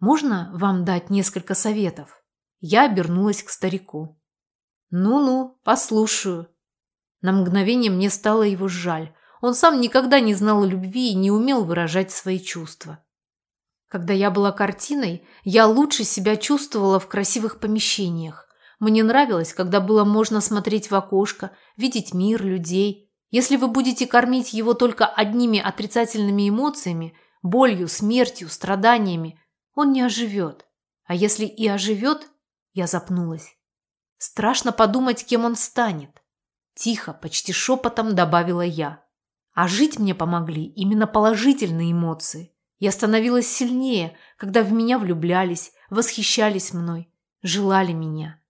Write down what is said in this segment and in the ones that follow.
Можно вам дать несколько советов?» Я обернулась к старику. «Ну-ну, послушаю». На мгновение мне стало его жаль. Он сам никогда не знал любви и не умел выражать свои чувства. Когда я была картиной, я лучше себя чувствовала в красивых помещениях. Мне нравилось, когда было можно смотреть в окошко, видеть мир, людей. Если вы будете кормить его только одними отрицательными эмоциями, болью, смертью, страданиями, он не оживет. А если и оживет, я запнулась. Страшно подумать, кем он станет. Тихо, почти шепотом добавила я. А жить мне помогли именно положительные эмоции. Я становилась сильнее, когда в меня влюблялись, восхищались мной, желали меня.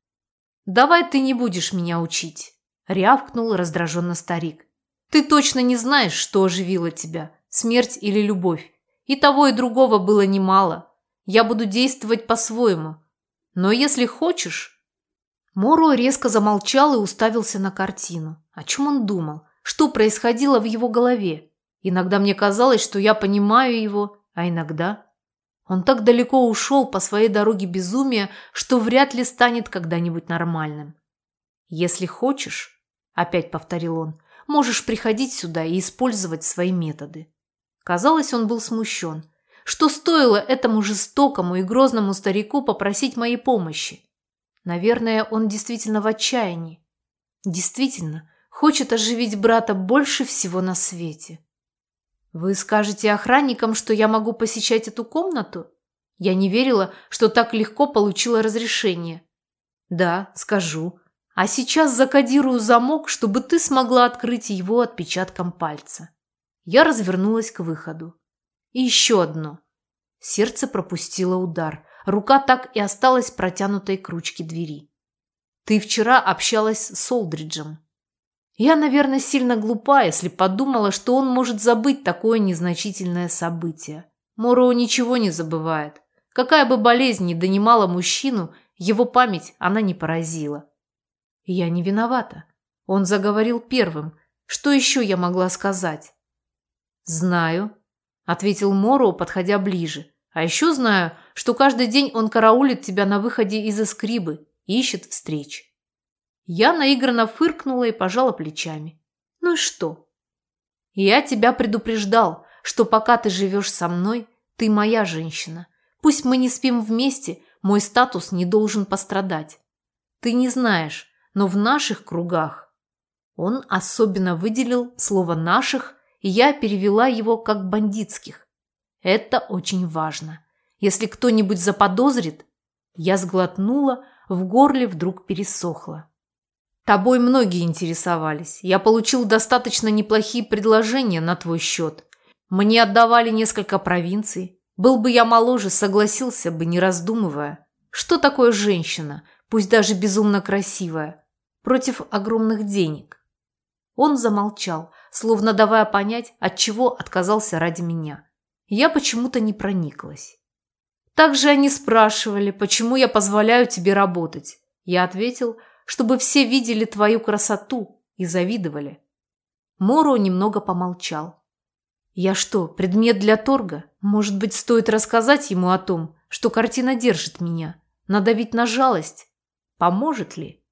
«Давай ты не будешь меня учить», – рявкнул раздраженно старик. «Ты точно не знаешь, что оживило тебя, смерть или любовь. И того, и другого было немало. Я буду действовать по-своему. Но если хочешь...» Моро резко замолчал и уставился на картину. О чем он думал? Что происходило в его голове? Иногда мне казалось, что я понимаю его, а иногда... Он так далеко ушел по своей дороге безумия, что вряд ли станет когда-нибудь нормальным. «Если хочешь», – опять повторил он, – «можешь приходить сюда и использовать свои методы». Казалось, он был смущен. Что стоило этому жестокому и грозному старику попросить моей помощи? Наверное, он действительно в отчаянии. Действительно, хочет оживить брата больше всего на свете. Вы скажете охранникам, что я могу посещать эту комнату? Я не верила, что так легко получила разрешение. Да, скажу. А сейчас закодирую замок, чтобы ты смогла открыть его отпечатком пальца. Я развернулась к выходу. И еще одно. Сердце пропустило удар. Рука так и осталась протянутой к ручке двери. Ты вчера общалась с Олдриджем. Я, наверное, сильно глупа, если подумала, что он может забыть такое незначительное событие. Моро ничего не забывает. Какая бы болезнь ни донимала мужчину, его память она не поразила. Я не виновата. Он заговорил первым. Что еще я могла сказать? «Знаю», – ответил Моро, подходя ближе. «А еще знаю, что каждый день он караулит тебя на выходе из эскрибы, ищет встреч». Я наигранно фыркнула и пожала плечами. Ну и что? Я тебя предупреждал, что пока ты живешь со мной, ты моя женщина. Пусть мы не спим вместе, мой статус не должен пострадать. Ты не знаешь, но в наших кругах. Он особенно выделил слово «наших», и я перевела его как «бандитских». Это очень важно. Если кто-нибудь заподозрит, я сглотнула, в горле вдруг пересохло. Тобой многие интересовались. Я получил достаточно неплохие предложения на твой счет. Мне отдавали несколько провинций. Был бы я моложе, согласился бы, не раздумывая. Что такое женщина, пусть даже безумно красивая, против огромных денег? Он замолчал, словно давая понять, от чего отказался ради меня. Я почему-то не прониклась. Также они спрашивали, почему я позволяю тебе работать. Я ответил, чтобы все видели твою красоту и завидовали. Моро немного помолчал. Я что, предмет для торга? Может быть, стоит рассказать ему о том, что картина держит меня, надавить на жалость? Поможет ли?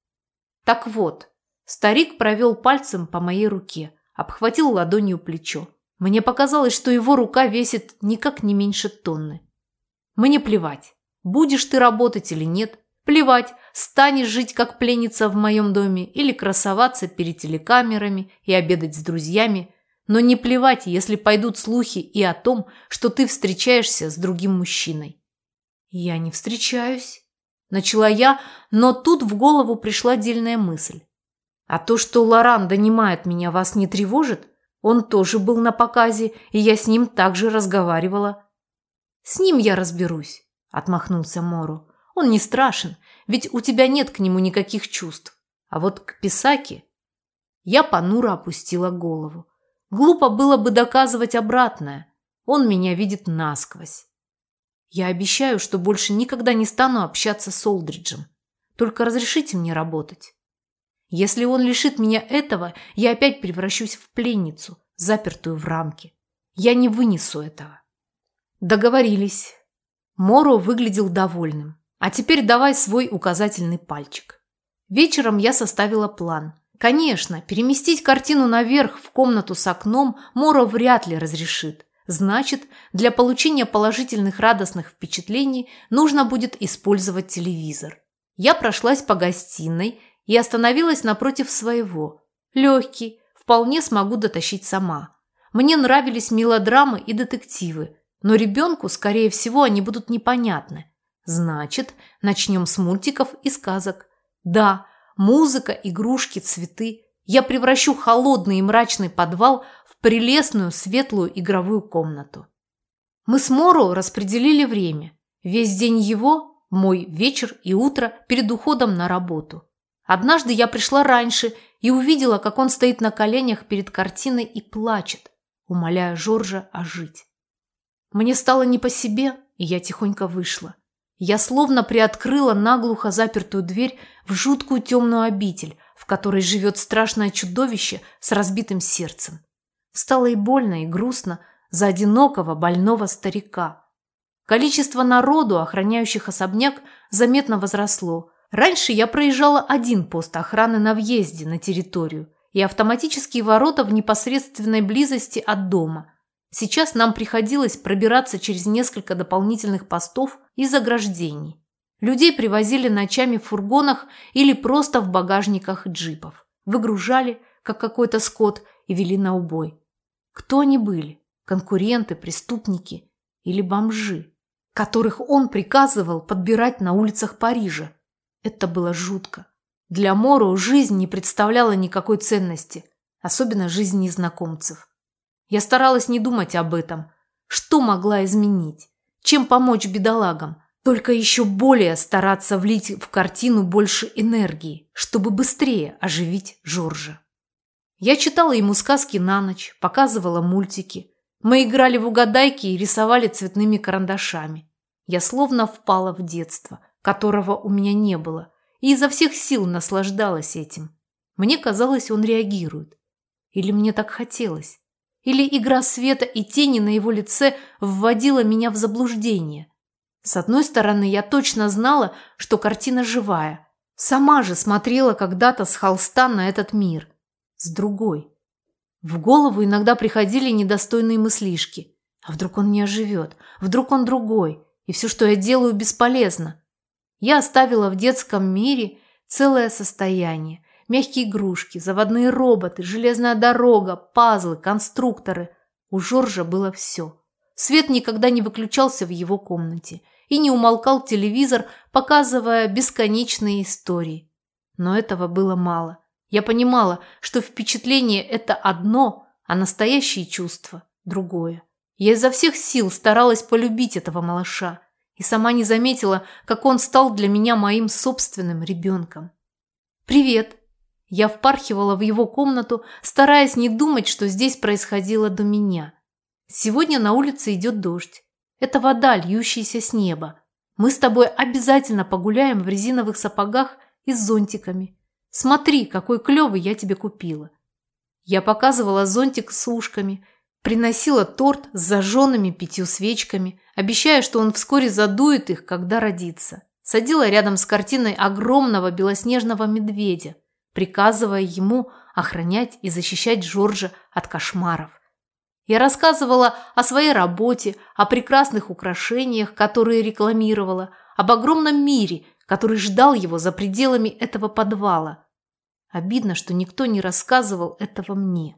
Так вот, старик провел пальцем по моей руке, обхватил ладонью плечо. Мне показалось, что его рука весит никак не меньше тонны. Мне плевать, будешь ты работать или нет, Плевать, станешь жить как пленница в моем доме или красоваться перед телекамерами и обедать с друзьями. Но не плевать, если пойдут слухи и о том, что ты встречаешься с другим мужчиной. Я не встречаюсь. Начала я, но тут в голову пришла дельная мысль. А то, что Лоран донимает меня, вас не тревожит? Он тоже был на показе, и я с ним также разговаривала. С ним я разберусь, отмахнулся Мору. Он не страшен, ведь у тебя нет к нему никаких чувств. А вот к Писаке я понуро опустила голову. Глупо было бы доказывать обратное. Он меня видит насквозь. Я обещаю, что больше никогда не стану общаться с Олдриджем. Только разрешите мне работать. Если он лишит меня этого, я опять превращусь в пленницу, запертую в рамки. Я не вынесу этого. Договорились. Моро выглядел довольным. А теперь давай свой указательный пальчик. Вечером я составила план. Конечно, переместить картину наверх в комнату с окном Моро вряд ли разрешит. Значит, для получения положительных радостных впечатлений нужно будет использовать телевизор. Я прошлась по гостиной и остановилась напротив своего. Легкий, вполне смогу дотащить сама. Мне нравились мелодрамы и детективы, но ребенку, скорее всего, они будут непонятны. Значит, начнем с мультиков и сказок. Да, музыка, игрушки, цветы. Я превращу холодный и мрачный подвал в прелестную светлую игровую комнату. Мы с Моро распределили время. Весь день его, мой вечер и утро перед уходом на работу. Однажды я пришла раньше и увидела, как он стоит на коленях перед картиной и плачет, умоляя Жоржа ожить. Мне стало не по себе, и я тихонько вышла. Я словно приоткрыла наглухо запертую дверь в жуткую темную обитель, в которой живет страшное чудовище с разбитым сердцем. Стало и больно, и грустно за одинокого больного старика. Количество народу, охраняющих особняк, заметно возросло. Раньше я проезжала один пост охраны на въезде на территорию и автоматические ворота в непосредственной близости от дома – Сейчас нам приходилось пробираться через несколько дополнительных постов и заграждений. Людей привозили ночами в фургонах или просто в багажниках джипов. Выгружали, как какой-то скот, и вели на убой. Кто они были? Конкуренты, преступники или бомжи, которых он приказывал подбирать на улицах Парижа? Это было жутко. Для Моро жизнь не представляла никакой ценности, особенно жизнь незнакомцев. Я старалась не думать об этом. Что могла изменить? Чем помочь бедолагам? Только еще более стараться влить в картину больше энергии, чтобы быстрее оживить Жоржа. Я читала ему сказки на ночь, показывала мультики. Мы играли в угадайки и рисовали цветными карандашами. Я словно впала в детство, которого у меня не было, и изо всех сил наслаждалась этим. Мне казалось, он реагирует. Или мне так хотелось. Или игра света и тени на его лице вводила меня в заблуждение. С одной стороны, я точно знала, что картина живая. Сама же смотрела когда-то с холста на этот мир. С другой. В голову иногда приходили недостойные мыслишки. А вдруг он не оживет? Вдруг он другой? И все, что я делаю, бесполезно. Я оставила в детском мире целое состояние, Мягкие игрушки, заводные роботы, железная дорога, пазлы, конструкторы. У Жоржа было все. Свет никогда не выключался в его комнате и не умолкал телевизор, показывая бесконечные истории. Но этого было мало. Я понимала, что впечатление – это одно, а настоящие чувства – другое. Я изо всех сил старалась полюбить этого малыша и сама не заметила, как он стал для меня моим собственным ребенком. «Привет!» Я впархивала в его комнату, стараясь не думать, что здесь происходило до меня. Сегодня на улице идет дождь. Это вода, льющаяся с неба. Мы с тобой обязательно погуляем в резиновых сапогах и с зонтиками. Смотри, какой клевый я тебе купила. Я показывала зонтик с ушками, приносила торт с зажженными пятью свечками, обещая, что он вскоре задует их, когда родится. Садила рядом с картиной огромного белоснежного медведя – приказывая ему охранять и защищать Жоржа от кошмаров. Я рассказывала о своей работе, о прекрасных украшениях, которые рекламировала, об огромном мире, который ждал его за пределами этого подвала. Обидно, что никто не рассказывал этого мне.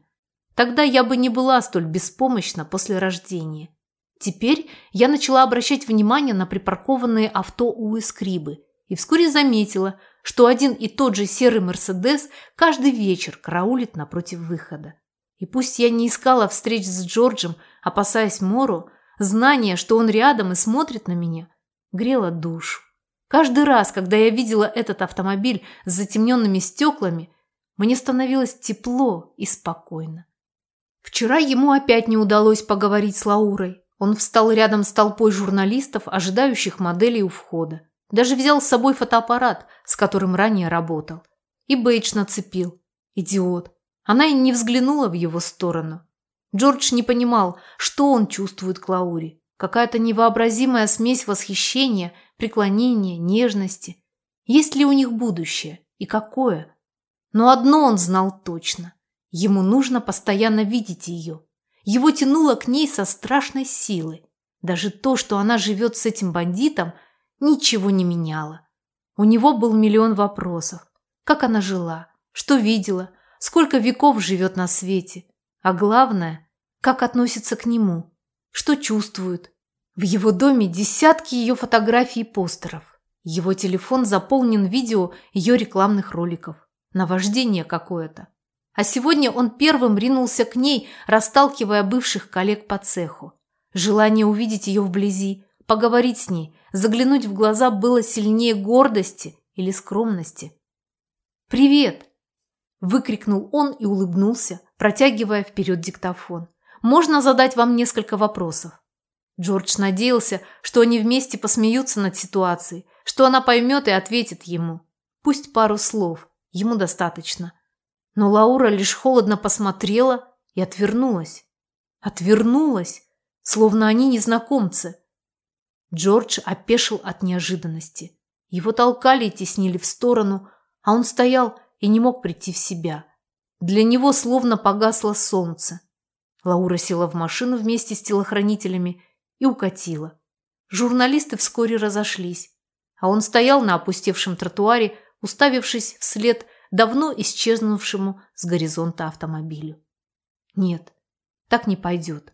Тогда я бы не была столь беспомощна после рождения. Теперь я начала обращать внимание на припаркованные авто у Эскрибы и вскоре заметила, что один и тот же серый Мерседес каждый вечер караулит напротив выхода. И пусть я не искала встреч с Джорджем, опасаясь Мору, знание, что он рядом и смотрит на меня, грело душу. Каждый раз, когда я видела этот автомобиль с затемненными стеклами, мне становилось тепло и спокойно. Вчера ему опять не удалось поговорить с Лаурой. Он встал рядом с толпой журналистов, ожидающих моделей у входа. Даже взял с собой фотоаппарат, с которым ранее работал. И бейдж нацепил. Идиот. Она и не взглянула в его сторону. Джордж не понимал, что он чувствует к Лауре. Какая-то невообразимая смесь восхищения, преклонения, нежности. Есть ли у них будущее? И какое? Но одно он знал точно. Ему нужно постоянно видеть ее. Его тянуло к ней со страшной силой. Даже то, что она живет с этим бандитом, ничего не меняло. У него был миллион вопросов. Как она жила? Что видела? Сколько веков живет на свете? А главное, как относится к нему? Что чувствует? В его доме десятки ее фотографий и постеров. Его телефон заполнен видео ее рекламных роликов. Наваждение какое-то. А сегодня он первым ринулся к ней, расталкивая бывших коллег по цеху. Желание увидеть ее вблизи, поговорить с ней, заглянуть в глаза было сильнее гордости или скромности. «Привет!» – выкрикнул он и улыбнулся, протягивая вперед диктофон. «Можно задать вам несколько вопросов?» Джордж надеялся, что они вместе посмеются над ситуацией, что она поймет и ответит ему. Пусть пару слов, ему достаточно. Но Лаура лишь холодно посмотрела и отвернулась. Отвернулась, словно они незнакомцы. Джордж опешил от неожиданности. Его толкали и теснили в сторону, а он стоял и не мог прийти в себя. Для него словно погасло солнце. Лаура села в машину вместе с телохранителями и укатила. Журналисты вскоре разошлись, а он стоял на опустевшем тротуаре, уставившись вслед давно исчезнувшему с горизонта автомобилю. Нет, так не пойдет.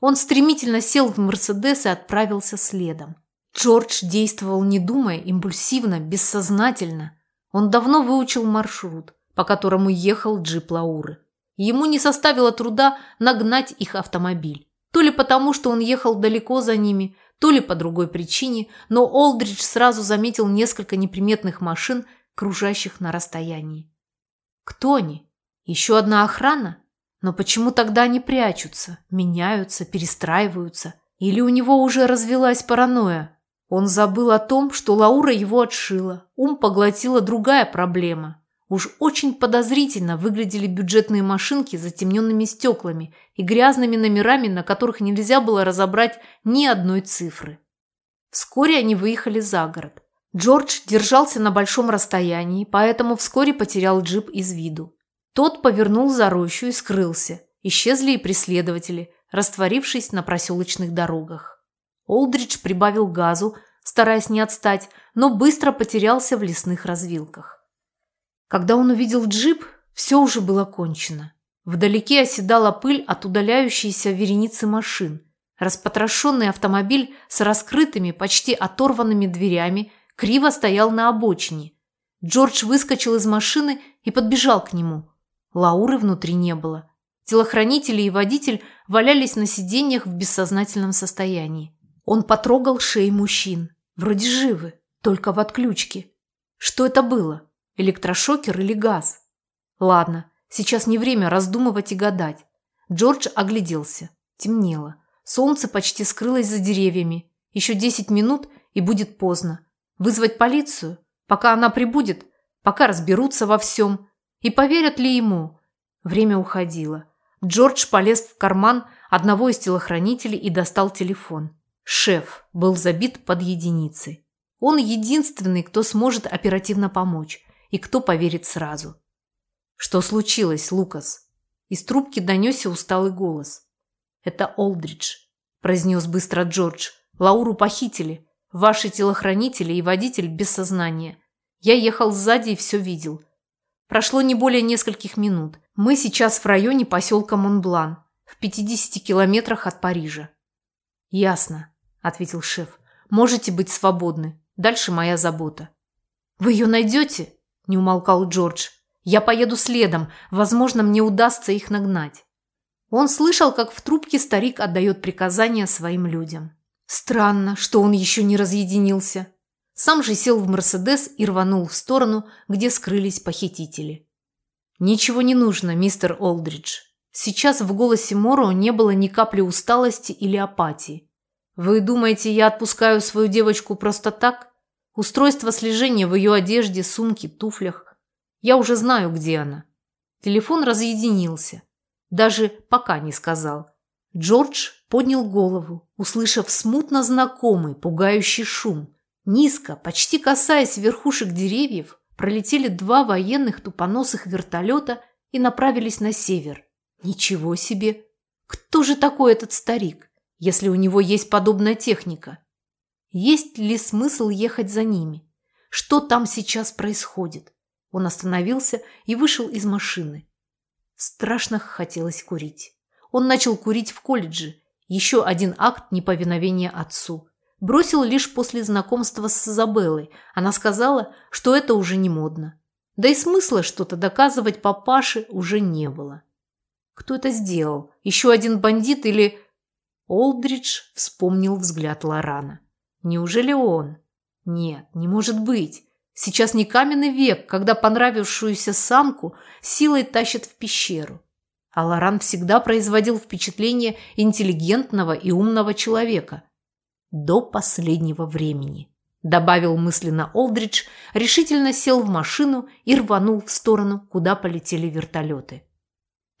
Он стремительно сел в «Мерседес» и отправился следом. Джордж действовал не думая, импульсивно, бессознательно. Он давно выучил маршрут, по которому ехал джип Лауры. Ему не составило труда нагнать их автомобиль. То ли потому, что он ехал далеко за ними, то ли по другой причине, но Олдридж сразу заметил несколько неприметных машин, кружащих на расстоянии. Кто они? Еще одна охрана? Но почему тогда они прячутся, меняются, перестраиваются? Или у него уже развелась паранойя? Он забыл о том, что Лаура его отшила. Ум поглотила другая проблема. Уж очень подозрительно выглядели бюджетные машинки с затемненными стеклами и грязными номерами, на которых нельзя было разобрать ни одной цифры. Вскоре они выехали за город. Джордж держался на большом расстоянии, поэтому вскоре потерял джип из виду. Тот повернул за рощу и скрылся. Исчезли и преследователи, растворившись на проселочных дорогах. Олдридж прибавил газу, стараясь не отстать, но быстро потерялся в лесных развилках. Когда он увидел джип, все уже было кончено. Вдалеке оседала пыль от удаляющейся вереницы машин. Распотрошенный автомобиль с раскрытыми, почти оторванными дверями криво стоял на обочине. Джордж выскочил из машины и подбежал к нему. Лауры внутри не было. Телохранители и водитель валялись на сиденьях в бессознательном состоянии. Он потрогал шеи мужчин. Вроде живы, только в отключке. Что это было? Электрошокер или газ? Ладно, сейчас не время раздумывать и гадать. Джордж огляделся. Темнело. Солнце почти скрылось за деревьями. Еще десять минут и будет поздно. Вызвать полицию? Пока она прибудет, пока разберутся во всем. И поверят ли ему? Время уходило. Джордж полез в карман одного из телохранителей и достал телефон. Шеф был забит под единицей. Он единственный, кто сможет оперативно помочь и кто поверит сразу. «Что случилось, Лукас?» Из трубки донесся усталый голос. «Это Олдридж», – произнес быстро Джордж. «Лауру похитили. Ваши телохранители и водитель без сознания. Я ехал сзади и все видел. Прошло не более нескольких минут. Мы сейчас в районе поселка Монблан, в 50 километрах от Парижа. Ясно, ответил шеф. Можете быть свободны. Дальше моя забота. Вы ее найдете? Не умолкал Джордж. Я поеду следом. Возможно, мне удастся их нагнать. Он слышал, как в трубке старик отдает приказания своим людям. Странно, что он еще не разъединился. Сам же сел в «Мерседес» и рванул в сторону, где скрылись похитители. «Ничего не нужно, мистер Олдридж». Сейчас в голосе Моро не было ни капли усталости или апатии. «Вы думаете, я отпускаю свою девочку просто так? Устройство слежения в ее одежде, сумке, туфлях. Я уже знаю, где она». Телефон разъединился. Даже пока не сказал. Джордж поднял голову, услышав смутно знакомый, пугающий шум. Низко, почти касаясь верхушек деревьев, пролетели два военных тупоносых вертолета и направились на север. Ничего себе! Кто же такой этот старик, если у него есть подобная техника? Есть ли смысл ехать за ними? Что там сейчас происходит? Он остановился и вышел из машины. Страшно хотелось курить. Он начал курить в колледже. Еще один акт неповиновения отцу. Бросил лишь после знакомства с Изабеллой. Она сказала, что это уже не модно. Да и смысла что-то доказывать папаше уже не было. Кто это сделал? Еще один бандит или... Олдридж вспомнил взгляд Лорана. Неужели он? Нет, не может быть. Сейчас не каменный век, когда понравившуюся самку силой тащат в пещеру. А Лоран всегда производил впечатление интеллигентного и умного человека. До последнего времени. Добавил мысленно Олдридж, решительно сел в машину и рванул в сторону, куда полетели вертолеты.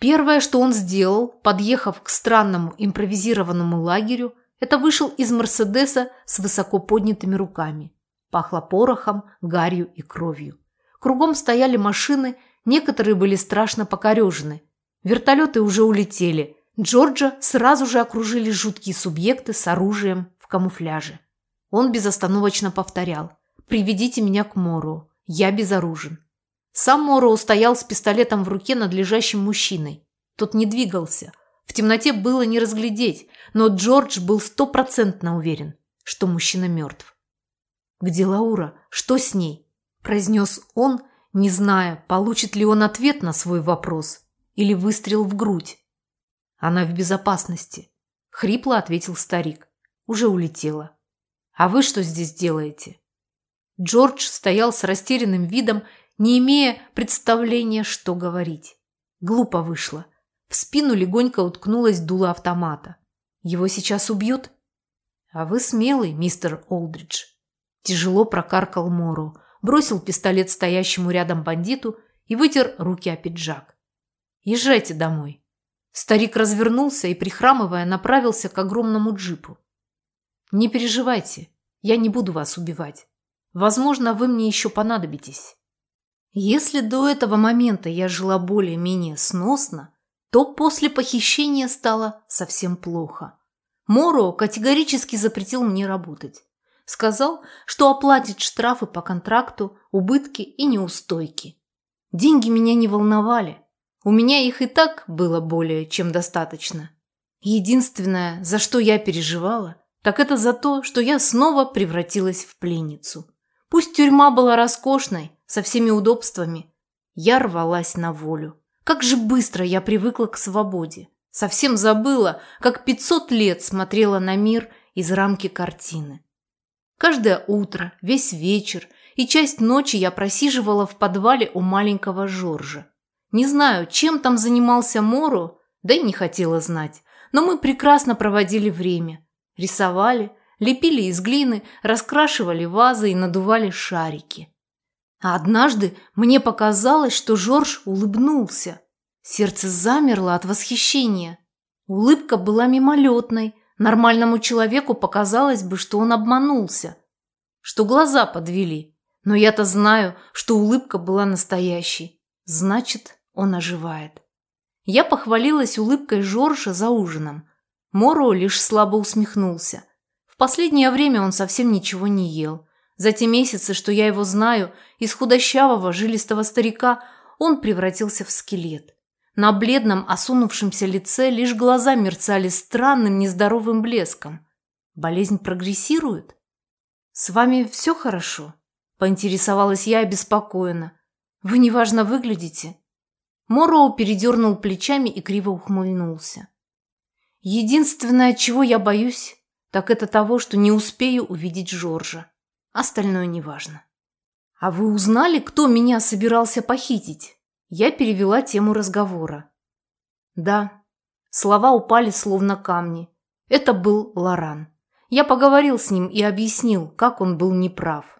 Первое, что он сделал, подъехав к странному импровизированному лагерю, это вышел из Мерседеса с высоко поднятыми руками. Пахло порохом, гарью и кровью. Кругом стояли машины, некоторые были страшно покорежены. Вертолеты уже улетели. Джорджа сразу же окружили жуткие субъекты с оружием в камуфляже. Он безостановочно повторял «Приведите меня к Мору, я безоружен». Сам Мороу стоял с пистолетом в руке над лежащим мужчиной. Тот не двигался. В темноте было не разглядеть, но Джордж был стопроцентно уверен, что мужчина мертв. «Где Лаура? Что с ней?» – произнес он, не зная, получит ли он ответ на свой вопрос или выстрел в грудь. «Она в безопасности», – хрипло ответил старик. «Уже улетела». «А вы что здесь делаете?» Джордж стоял с растерянным видом не имея представления, что говорить. Глупо вышло. В спину легонько уткнулась дуло автомата. Его сейчас убьют? А вы смелый, мистер Олдридж. Тяжело прокаркал Мору, бросил пистолет стоящему рядом бандиту и вытер руки о пиджак. Езжайте домой. Старик развернулся и, прихрамывая, направился к огромному джипу. Не переживайте, я не буду вас убивать. Возможно, вы мне еще понадобитесь. Если до этого момента я жила более-менее сносно, то после похищения стало совсем плохо. Моро категорически запретил мне работать. Сказал, что оплатит штрафы по контракту, убытки и неустойки. Деньги меня не волновали. У меня их и так было более чем достаточно. Единственное, за что я переживала, так это за то, что я снова превратилась в пленницу. Пусть тюрьма была роскошной, со всеми удобствами, я рвалась на волю. Как же быстро я привыкла к свободе. Совсем забыла, как 500 лет смотрела на мир из рамки картины. Каждое утро, весь вечер и часть ночи я просиживала в подвале у маленького Жоржа. Не знаю, чем там занимался Моро, да и не хотела знать, но мы прекрасно проводили время. Рисовали, лепили из глины, раскрашивали вазы и надували шарики. А однажды мне показалось, что Жорж улыбнулся. Сердце замерло от восхищения. Улыбка была мимолетной. Нормальному человеку показалось бы, что он обманулся. Что глаза подвели. Но я-то знаю, что улыбка была настоящей. Значит, он оживает. Я похвалилась улыбкой Жоржа за ужином. Моро лишь слабо усмехнулся. В последнее время он совсем ничего не ел. За те месяцы, что я его знаю, из худощавого, жилистого старика он превратился в скелет. На бледном, осунувшемся лице лишь глаза мерцали странным, нездоровым блеском. Болезнь прогрессирует? «С вами все хорошо?» – поинтересовалась я обеспокоенно. «Вы неважно выглядите». Мороу передернул плечами и криво ухмыльнулся. «Единственное, чего я боюсь, так это того, что не успею увидеть Жоржа. Остальное неважно. «А вы узнали, кто меня собирался похитить?» Я перевела тему разговора. «Да». Слова упали словно камни. Это был Лоран. Я поговорил с ним и объяснил, как он был неправ.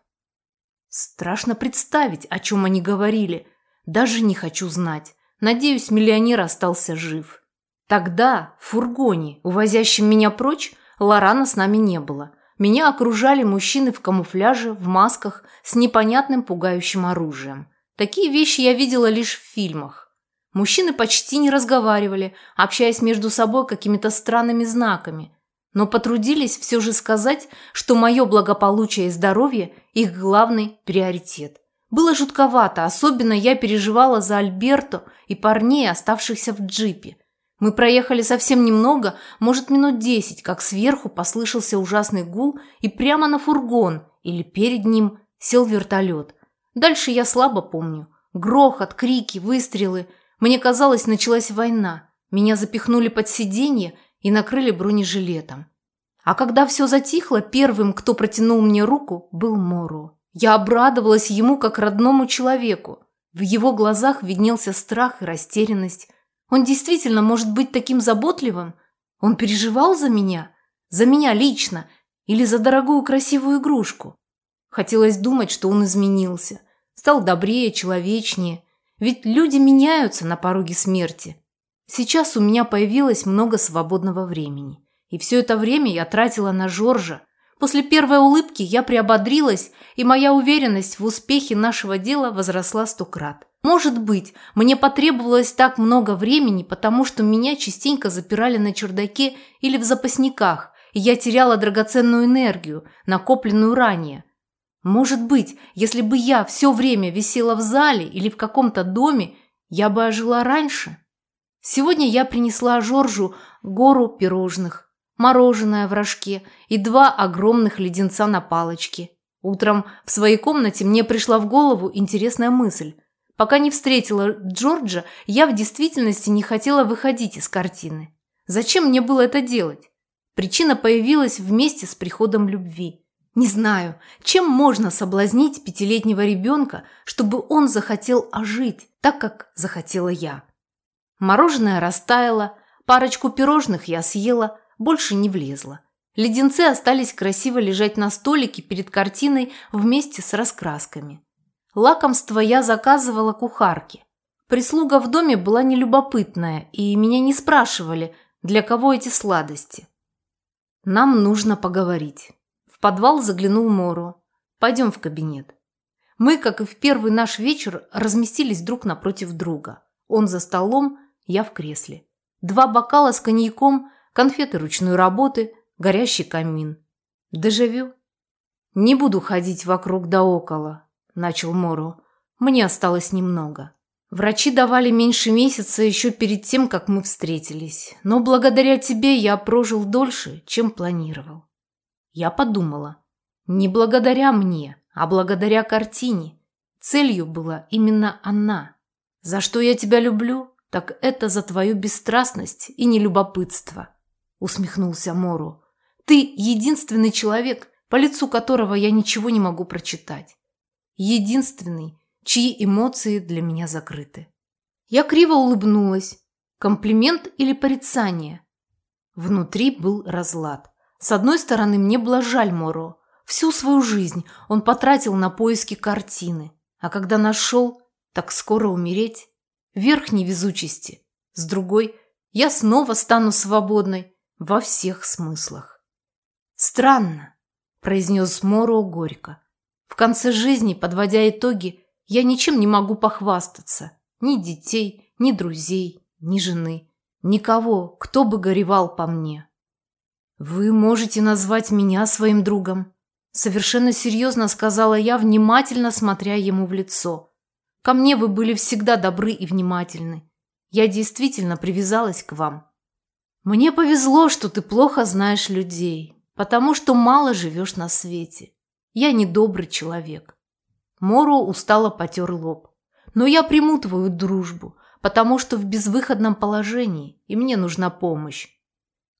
Страшно представить, о чем они говорили. Даже не хочу знать. Надеюсь, миллионер остался жив. Тогда в фургоне, увозящем меня прочь, Лорана с нами не было. Меня окружали мужчины в камуфляже, в масках, с непонятным пугающим оружием. Такие вещи я видела лишь в фильмах. Мужчины почти не разговаривали, общаясь между собой какими-то странными знаками, но потрудились все же сказать, что мое благополучие и здоровье – их главный приоритет. Было жутковато, особенно я переживала за Альберто и парней, оставшихся в джипе. Мы проехали совсем немного, может минут десять, как сверху послышался ужасный гул, и прямо на фургон или перед ним сел вертолет. Дальше я слабо помню. Грохот, крики, выстрелы. Мне казалось, началась война. Меня запихнули под сиденье и накрыли бронежилетом. А когда все затихло, первым, кто протянул мне руку, был Моро. Я обрадовалась ему как родному человеку. В его глазах виднелся страх и растерянность. Он действительно может быть таким заботливым? Он переживал за меня? За меня лично? Или за дорогую красивую игрушку? Хотелось думать, что он изменился. Стал добрее, человечнее. Ведь люди меняются на пороге смерти. Сейчас у меня появилось много свободного времени. И все это время я тратила на Жоржа. После первой улыбки я приободрилась, и моя уверенность в успехе нашего дела возросла сто крат. Может быть, мне потребовалось так много времени, потому что меня частенько запирали на чердаке или в запасниках, и я теряла драгоценную энергию, накопленную ранее. Может быть, если бы я все время висела в зале или в каком-то доме, я бы ожила раньше. Сегодня я принесла Жоржу гору пирожных, мороженое в рожке и два огромных леденца на палочке. Утром в своей комнате мне пришла в голову интересная мысль. Пока не встретила Джорджа, я в действительности не хотела выходить из картины. Зачем мне было это делать? Причина появилась вместе с приходом любви. Не знаю, чем можно соблазнить пятилетнего ребенка, чтобы он захотел ожить, так как захотела я. Мороженое растаяло, парочку пирожных я съела, больше не влезла. Леденцы остались красиво лежать на столике перед картиной вместе с раскрасками. Лакомство я заказывала кухарке. Прислуга в доме была нелюбопытная, и меня не спрашивали, для кого эти сладости. Нам нужно поговорить. В подвал заглянул Мору. Пойдем в кабинет. Мы, как и в первый наш вечер, разместились друг напротив друга. Он за столом, я в кресле. Два бокала с коньяком конфеты ручной работы, горящий камин. Дежавю. «Не буду ходить вокруг да около», – начал Моро. «Мне осталось немного. Врачи давали меньше месяца еще перед тем, как мы встретились. Но благодаря тебе я прожил дольше, чем планировал». Я подумала. Не благодаря мне, а благодаря картине. Целью была именно она. За что я тебя люблю, так это за твою бесстрастность и нелюбопытство усмехнулся Мору. Ты единственный человек, по лицу которого я ничего не могу прочитать. Единственный, чьи эмоции для меня закрыты. Я криво улыбнулась. Комплимент или порицание? Внутри был разлад. С одной стороны, мне было жаль Моро. Всю свою жизнь он потратил на поиски картины. А когда нашел, так скоро умереть. Верх невезучести. С другой, я снова стану свободной, во всех смыслах. «Странно», – произнес Моро горько. «В конце жизни, подводя итоги, я ничем не могу похвастаться. Ни детей, ни друзей, ни жены. Никого, кто бы горевал по мне». «Вы можете назвать меня своим другом», – совершенно серьезно сказала я, внимательно смотря ему в лицо. «Ко мне вы были всегда добры и внимательны. Я действительно привязалась к вам. Мне повезло, что ты плохо знаешь людей, потому что мало живешь на свете. Я недобрый человек. Моро устало потер лоб. Но я приму твою дружбу, потому что в безвыходном положении, и мне нужна помощь.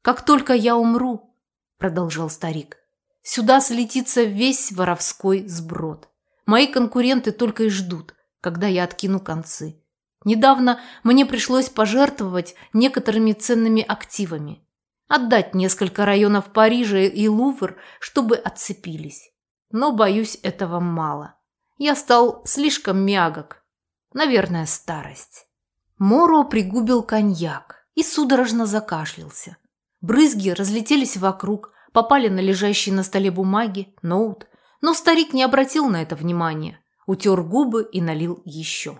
Как только я умру, продолжал старик, сюда слетится весь воровской сброд. Мои конкуренты только и ждут, когда я откину концы. Недавно мне пришлось пожертвовать некоторыми ценными активами. Отдать несколько районов Парижа и Лувр, чтобы отцепились. Но, боюсь, этого мало. Я стал слишком мягок. Наверное, старость. Моро пригубил коньяк. и судорожно закашлялся. Брызги разлетелись вокруг, попали на лежащие на столе бумаги, ноут, но старик не обратил на это внимания, утер губы и налил еще.